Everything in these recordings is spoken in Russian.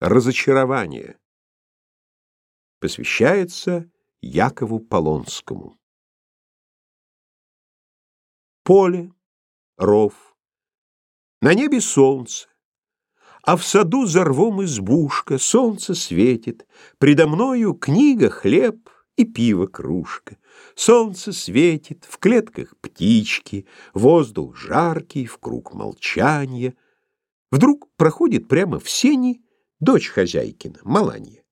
Разочарование. Посвящается Якову Полонскому. Поле, ров, на небе солнце, а в саду за рвом избушка, солнце светит, предо мною книга, хлеб и пиво кружка. Солнце светит, в клетках птички, воздух жаркий, в круг молчания. Вдруг проходит прямо в сени дочь хозяйкина, Маланья.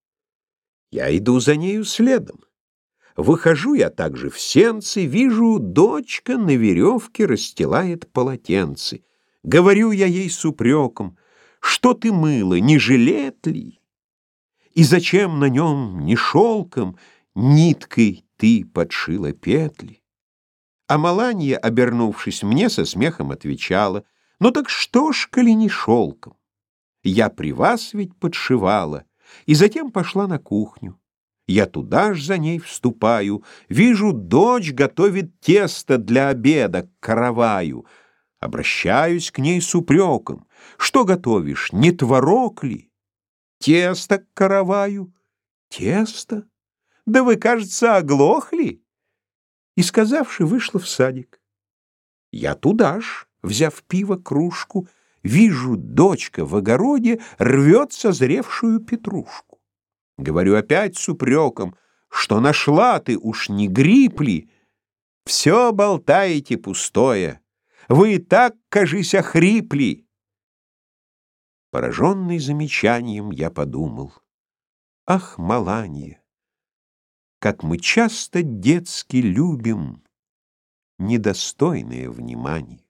Я иду за нею следом. Выхожу я также в сенцы, вижу, дочка на веревке расстилает полотенце. Говорю я ей с упреком, что ты мыла, не жилет ли? И зачем на нем не шелком, ниткой ты подшила петли? А Маланья, обернувшись мне, со смехом отвечала, ну так что ж, коли не шелком? Я при вас ведь подшивала, и затем пошла на кухню. Я туда ж за ней вступаю, вижу, дочь готовит тесто для обеда к караваю. Обращаюсь к ней с упреком. Что готовишь, не творог ли? Тесто к караваю. Тесто? Да вы, кажется, оглохли. И, сказавши, вышла в садик. Я туда ж, взяв пиво, кружку, Вижу, дочка в огороде рвет созревшую петрушку. Говорю опять с упреком, что нашла ты, уж не грипп ли? Все болтаете пустое. Вы и так, кажись, охрипли. Пораженный замечанием, я подумал. Ах, Маланья, как мы часто детски любим недостойное внимания.